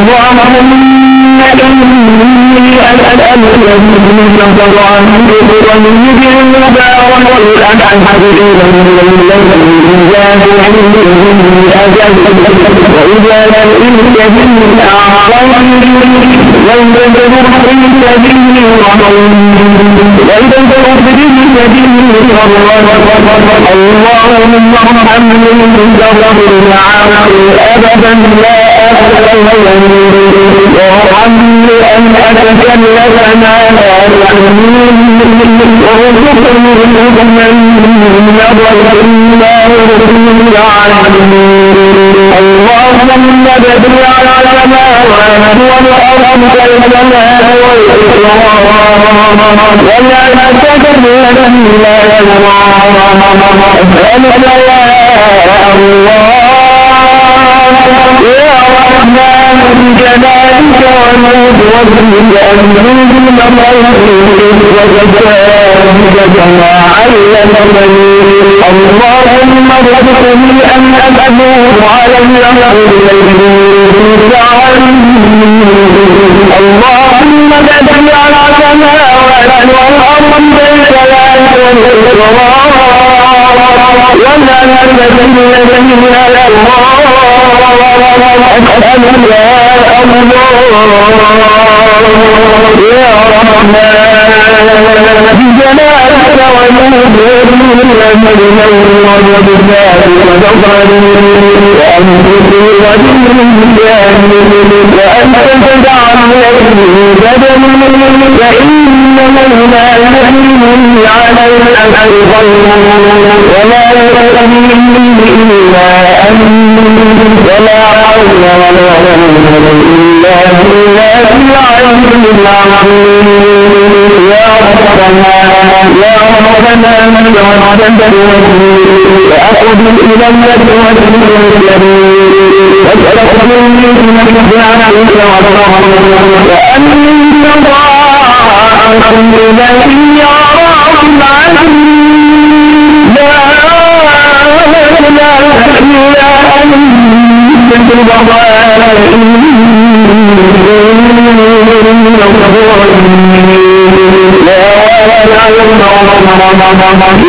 اللهم إني أسأل الذين عنه ويجب المبارك والأحد إلى الإنجاز عنده أجل وإذا لم أعظم والبدر إنت به رحم والبدر إنت به رحم اللهم ارحمني بالدرب العام أبدا لا وارحمني أن أتكلم ما لا يعنين وارزقني من نظر إلا رب العالمين اللهم بدل على السماوات والأرض والسماء والإكرام ولا تكلم إلا أسألك يا رحمن بجلالك ونور بأمرك الموت وجزاك كما علمني اللهم ارزقني أن أدعو على الأمر اللهم بدل على سماوات والأرض بالجلال والإكرام ولا نبذل الذين الله أسأل يا الله يا رحمن بجلالك ونور المدينة وجبال وجبال وأنفسي وجبال وأنت تجعل بدني فإنه لا يهمني على الأمر ولا إلا ولا ولا قوة إلا يا ربنا يا ربنا من إلى النبي الكريم وتقبل من الجعل وأنت ضاعف إليه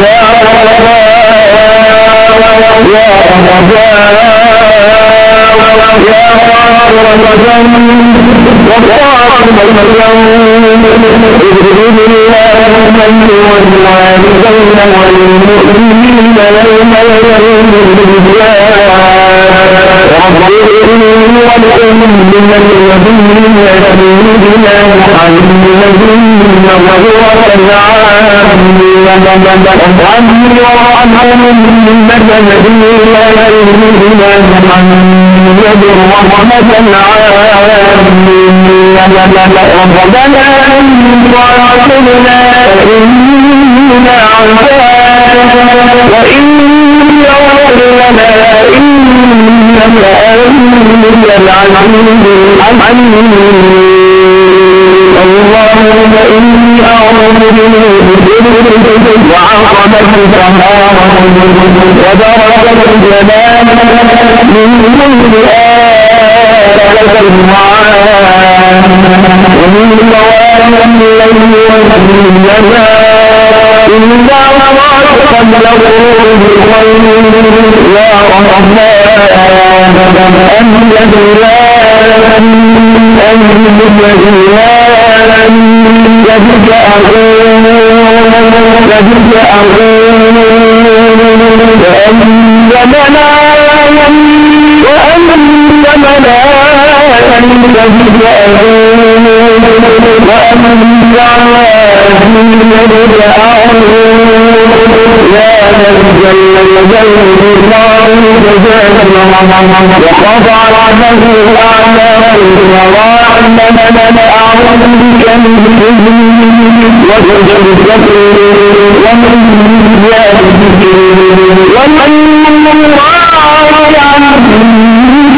يا رب العالمين لا إله إلا أنت والمؤمنين يوم يوم ربهم ولهم من الذين يؤمنون محمد وهو العالمين وعنه وعنهم من الذين لا يؤمنون محمد رحمة العالمين. ربنا وعلمنا إنا عباد وإن يغفر لنا إنك أنت العزيز الحكيم اللهم إني وعظمة طهارة ودرجة الجلال من كل آية المعاد ومن مواد الليل والنجاة إلا وراء قبل غروب الخير يا رحمن أنت جلال أنت جلال يجب أقول من الله وخضع له الأعمال وراحمنا أعوذ بك من وجلدته ومن زيادته ومن راعي عنه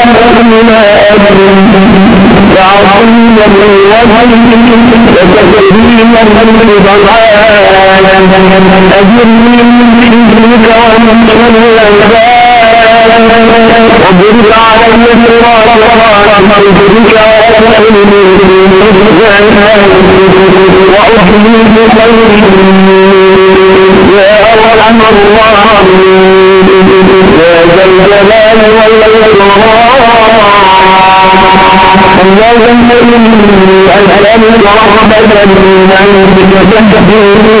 ليل ونهار ومن وراء وجعل وأهلال ذكر الشعار وسلام وضرب عليه الصراط وضرب وأحيي بخير يا أرحم الراحمين يا ذا الجلال والإكرام رحمة من عندك تهديني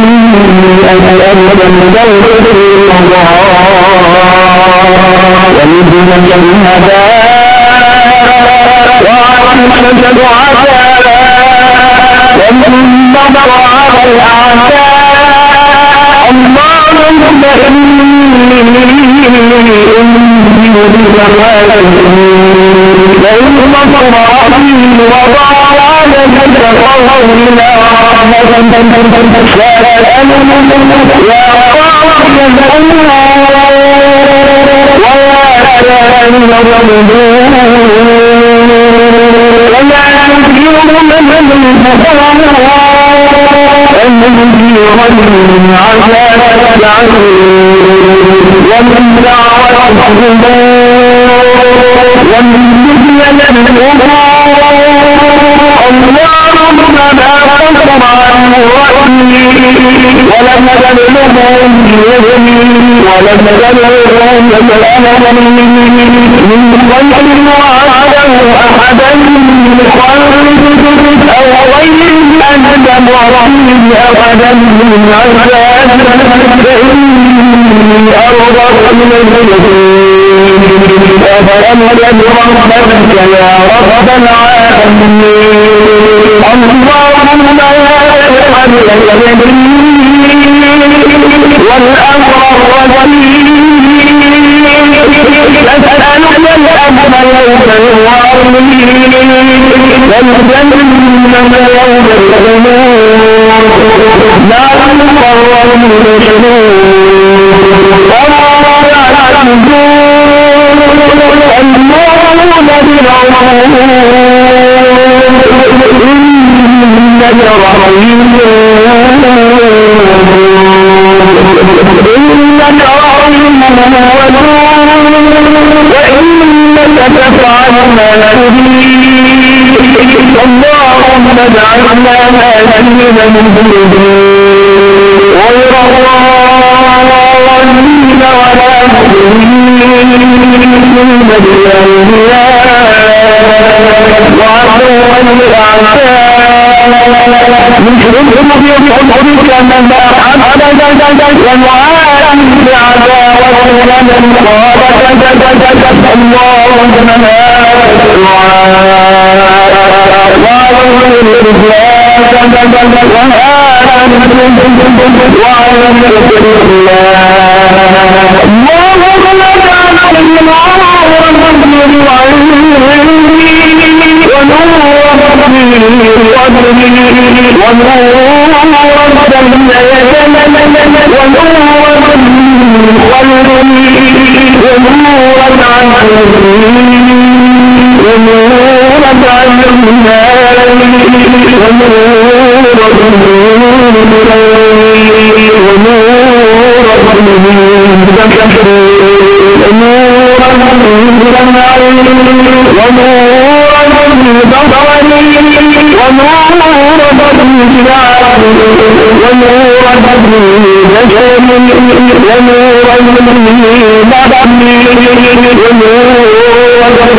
إني أسألك من ذلك ومن الهدى وعلمك دعاء ومن نظر على الأعداء اللهم إني أنزل بزمانك وإن صرافي وضعانك قولنا رحمة فاسألني يا رب من الظلمون ولا يجير من العزيز ومن دعوة الظلمون ومن فتنة الأمور تبلغهم يتأمرني من غير وعده أحدا من خلقك أو غير أنت معطيه أبدا من عذاب فإني أرضى من المسلمين أفلم ربك يا رب العالمين اللهم يا والأمر الرجيم لا تقرر من هادين من غير الضالين ولا مؤمنين بالأنبياء وعدوا الأعداء نشركهم بحضرك من أبدا ومعاهم بعداوة لمن قال اللهم هذا الدعاء وعلم الإسلام وهذا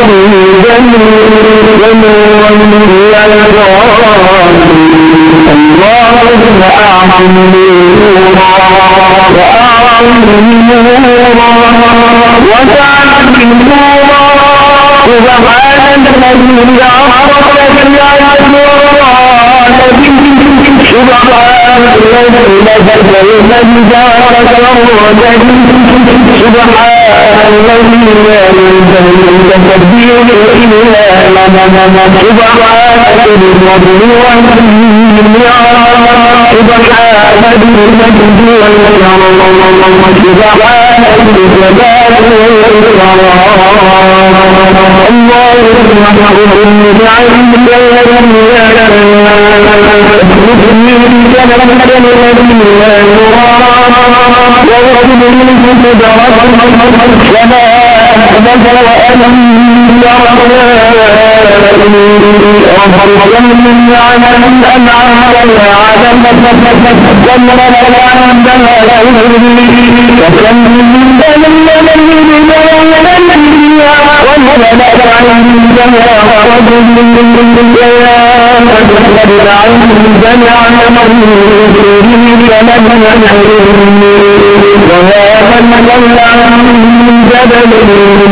ونور اللهم أعظم نورا وأعظم نورا وجعل نورا سبحان الذي عرف بالعباد سبحان الذي نزل المنزل سبحان الذي لا ينزل تدبير إلا سبحان الفضل والنعم سبحان المجد والكرم سبحان الجلال والإكرام اللهم اغفر بعلمك الذي لا مسلمين كما الذي لا يرى للكتب وما أحدث وألم وفضلنا على من أنعم على عدم ومن عندنا وكم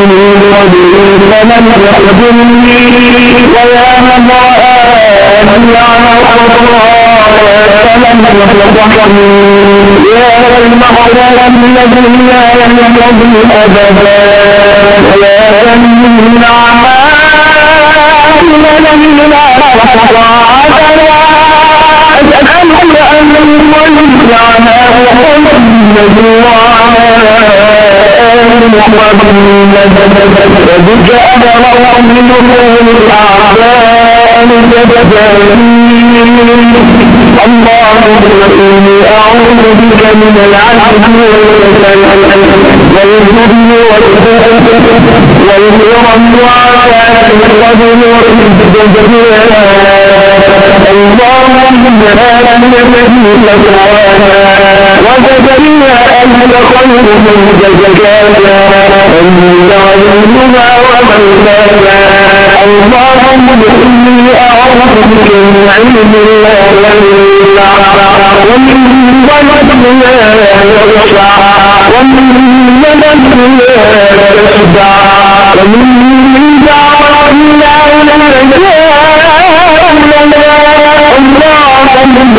من ويا من رآني على فلم يصدقني يا المحرم الذي لا ينقضي أبدا يا تمنع الذي لا أسألك أن يولعنا وحمد محمد وبك أمر منه الأعداء اللهم إني أعوذ بك من العجز والجبن والهرم وعافاة الرجل والجبن اللهم لا نبي لك وزكريا أنت خير من زكانا أنت علينا ومولانا اللهم إني أعوذ بك من علم لا ينفع ومن ظلم لا يخشع ومن ندم لا يشبع ومن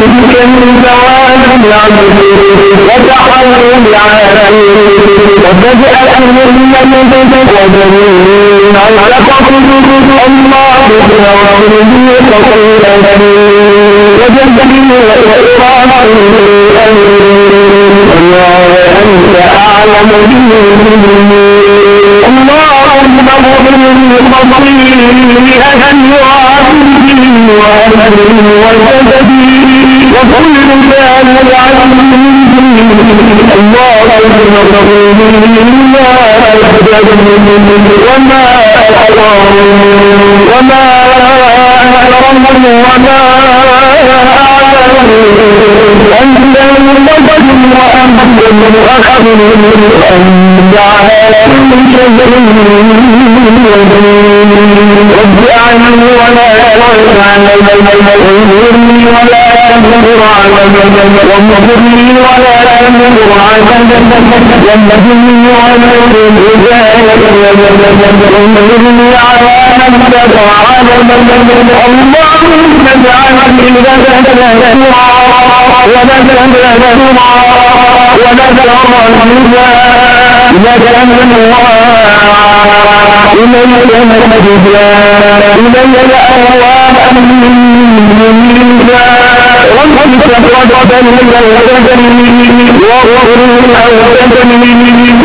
بك من زوال العبد وتحول العالمين وفجأة المنة وجميع علقة الله بنوره وقيل وجدني وإكرام الله أنت أعلم به اللهم وما أحرم وما أعلم أنت المؤخر وأنت على رب عني ولا وانصرني ولا على وانظر لي ولا تنظر على وانظرني ولا وانظرني على من تدعى اللهم اجعلني لك ونذر ونذر لك من إليك المجد إلي الأهوال منك وانت قدرة من الوزن واغفر الأوزن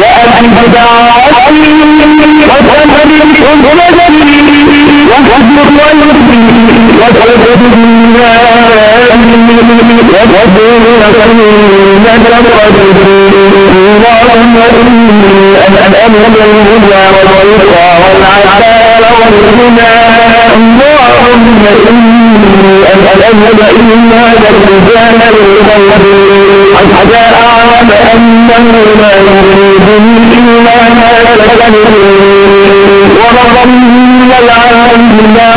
وأجب دعوتي وتنهد الوزن وحجر ويسري وتجد الناس وتجد إنك لقدير اللهم إني أسألك الهدى والرضا والعفاف والغنى اللهم إني أسألك إيمانا رجالا للخير حتى أعلم أنه لا يريدني إلا ما لك ورغم العالم لا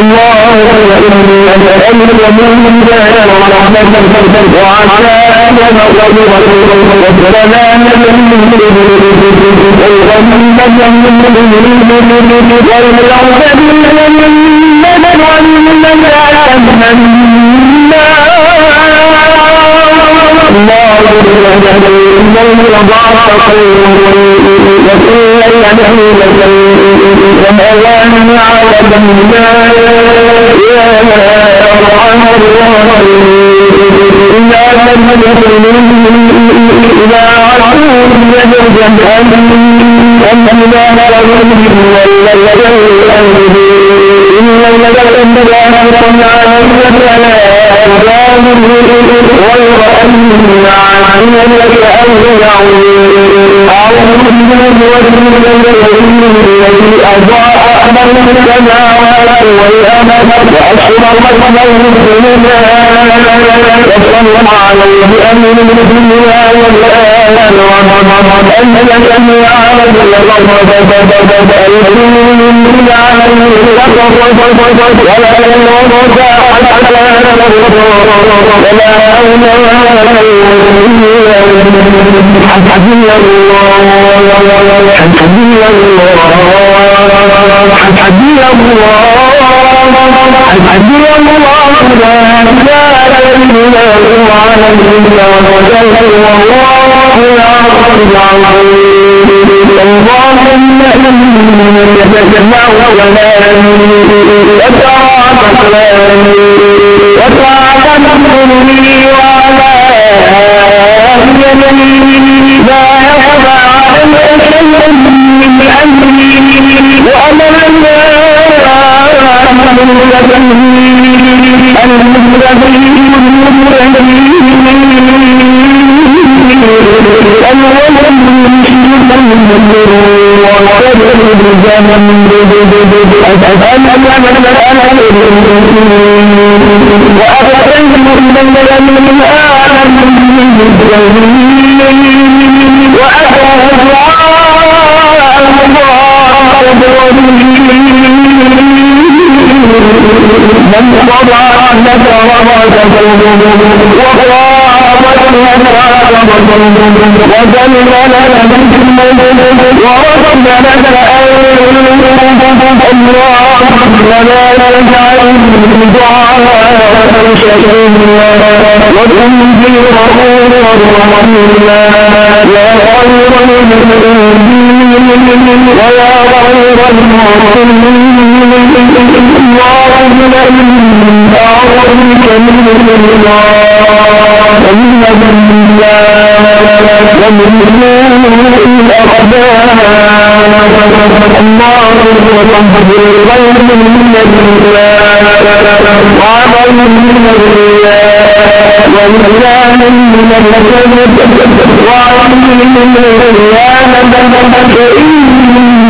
اللهم إني أسألك من هدايا ورحمة وعافاك مغفرة وسلاما الله ضعف وكل يدعو لك ومولانا على الله يا أرحم الراحمين إلا من إذا عرفوا يجب أن أن لا نرى إن الذين لا على غير أن عنك أن أعوذ الذي أضاء أمر السماوات والأرض وأشهد المسلمين وصلى عليه أمر الدنيا والآخرة حسبي الله حسبي الله. حسبي الله لا اله الا هو عليه توكلت والله العظيم اللهم اني يتسمع كلامي وترى كلامي وتعلمني وعلى يميني لا يخفى عليك شيء من امري وأنا من ورد لك الله ولا دعاء وتنزل رسول الله يا خير المؤمنين ويا خير المرسلين اللهم إن أعوذك من الله ومن الله ومن الأخبار الله وصحب الغير من الله وعمل وإله من الله فإنك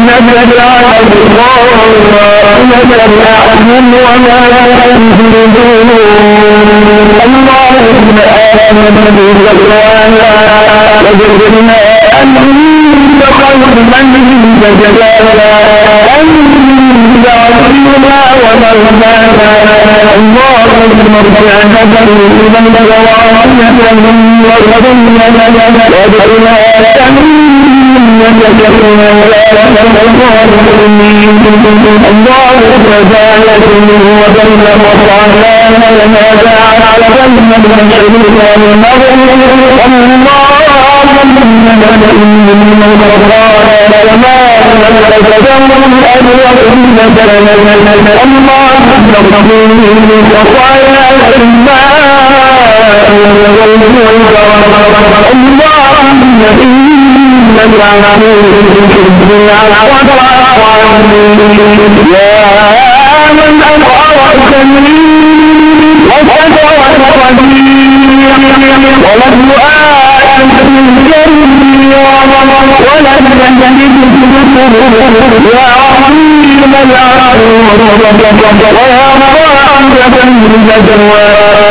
تعلم الله لك الأعلم وما ينزلون اللهم آمن بالله وجدنا أنت خير من تجلالا أنت عظيمنا ومولانا اللهم ارجعنا من جوارنا وغدنا وادعنا إنك الله رجالة وبين وصانا وما جعل على بين إنك عليم في الدنيا يا من أقرأ وسلم وصدق وقدير ولم يؤاخذ جميعا ولم يجد يا ويا رافع الجدوى ويا مجتمع الجدوى يا مجزئا يا بطل الكفار يا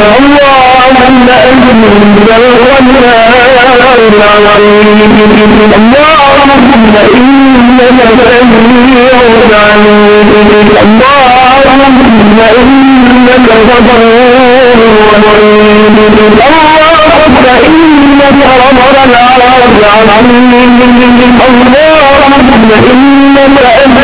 رب يا اللهم إنك سميع عليم اللهم إنك غفور رحيم اللهم إنك رب العرش العظيم اللهم إنك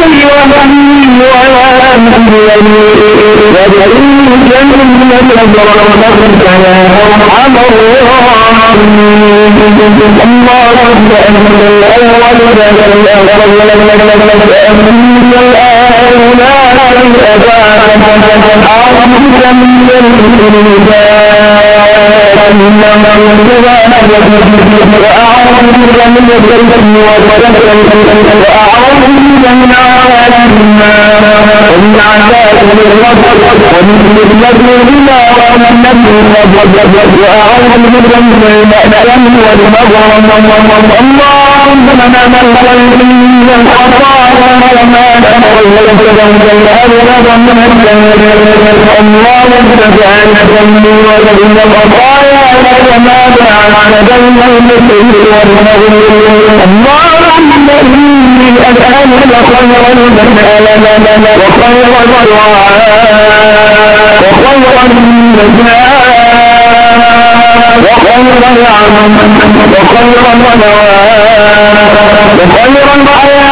ومن ولا من وجعل جنة أرحم الراحمين اللهم أنت الأول أنت الآن الأبان أعظم من الإنسان إنما القرآن وأعوذ بك من الجنة وأعوذ بك من عذاب النار ومن عذاب الرب ومن الذي بما ومن وأعوذ بك من المألم والمغرم اللهم لنا من الخطايا وما من اللهم اجعلنا وذنب الخطايا وما بعد بين المسلم والمغرب اللهم إني أسألك خير المسألة وخير الدعاء وخير النجاة وخير العمل وخير النواه وخير الحياة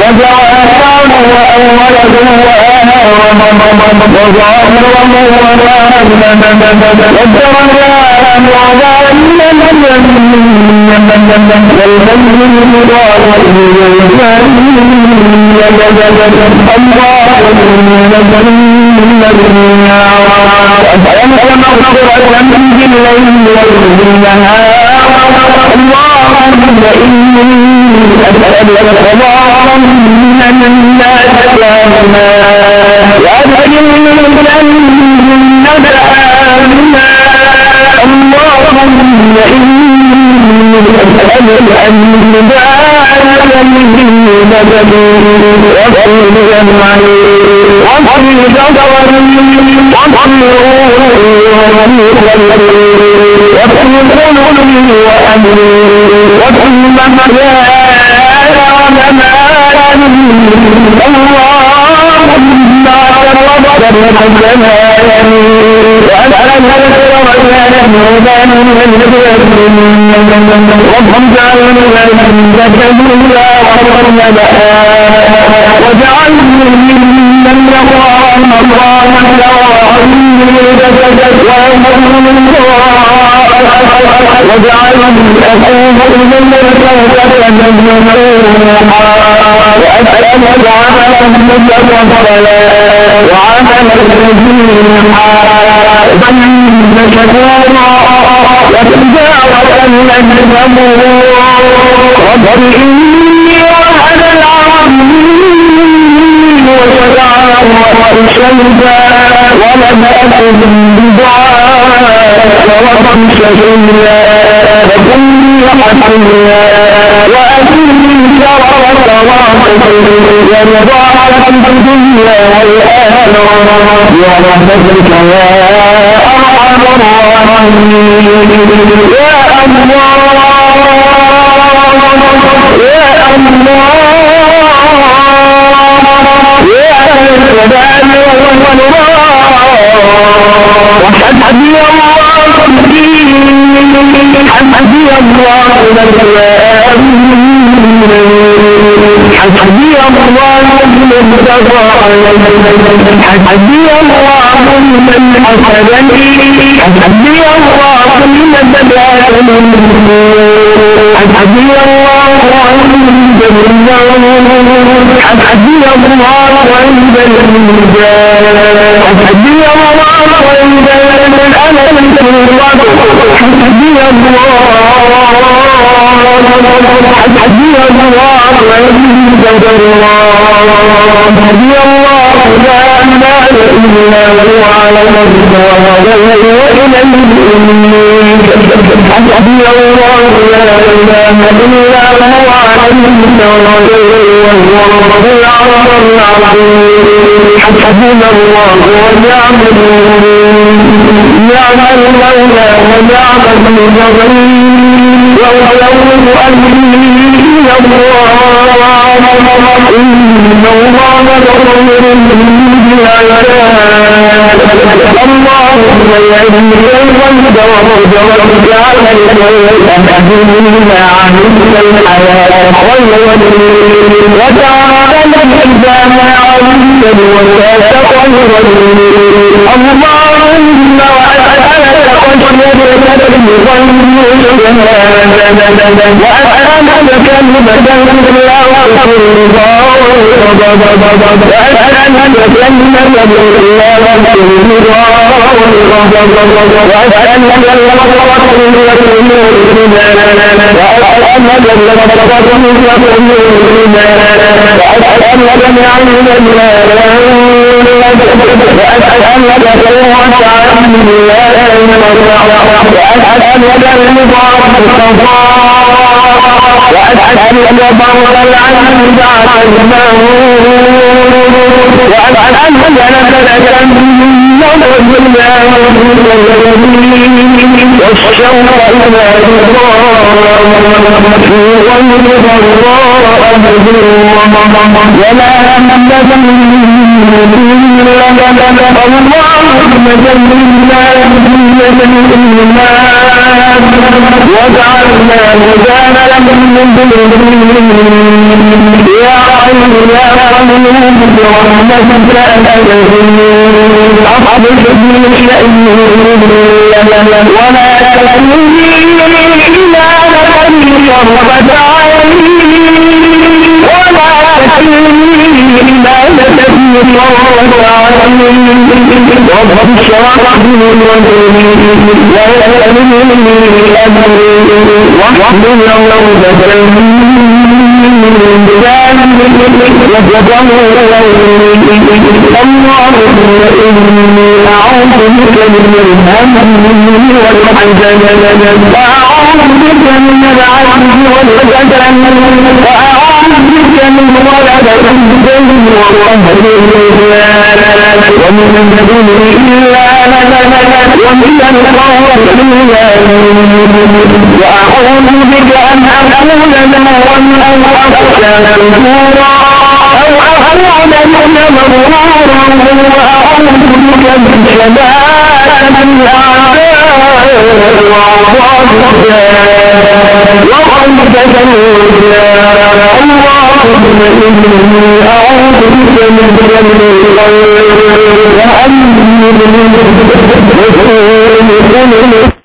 وجعله وأوله وظاهره اللهم مغفرة من الليل والنهار اللهم إني أسألك اللهم من الناس يا وأدخلنا الجنة آمنا اللهم إني أسألك أن تجعل من بدني وكل جمعي وكل جدر وكل وكل قلبي وأمري وكل مجال وممال اللهم تقربت لنا وأسأل الرجال هدان ربهم جعلني عندك جميلا وصرنا وجعلني ممن يقرأ الله وجعلني أقوم إليك وتتمنى وأسألك عملا متقبلا وعملا نجيحا ذنبا شكورا وتجاوزا لن تمور رب إني العظيم وإشهدا ولم أكن بدعاء رب شهيدا فكن حسيا وأكن شرا صراطك يرضاك في الدنيا والآخرة برحمتك يا أرحم الراحمين يا الله يا الله حسبي الله حسبي الله من الله عند الله عند الله عند الله لا إله إلا الأرض وإلى المؤمنين حسبي الله لا إله إلا هو عليه التوكل وهو رب العرش العظيم حسبنا الله ونعم نعم المولى ونعم المجرم ويوم أمري إلى الله إن الله غفور بالعباد اللهم يعلم الغيب والجواب جعل أهلنا عملنا الحياة خيرا وجعل الإنسان عملا وكان خيرا اللهم وأسألك خشيتك بالغيب وأسألك كلمة لا رضا وأسألك كلمة لا وأسألك برا العلم بعد الموت وأسألك لك النظر والشوق إلى الله. في غير ضراء ولا همة اللهم جلنا وجعلنا هدانا لهم يا حي يا قيوم برحمتك أستغيث أصلح لي شأني ولا تكلني إلى نفسي شربة عيني نفسي شربة عيني رب اشرح لي صدري ويسرني أمري واحلل عقدة من اللهم أعوذ بك من الهم والحزن وأعوذ بك من العجز والكسل وأعوذ من غلبة الدين وقهر الرجال ومن الدين إلا ومن الخوف إلا وأعوذ بك أن أقول له أو أخشى نفورا له مغرورا وأعوذ بك من شماتة الأعداء وخلفة الرجال اللهم إني أعوذ بك من الغير وأمن من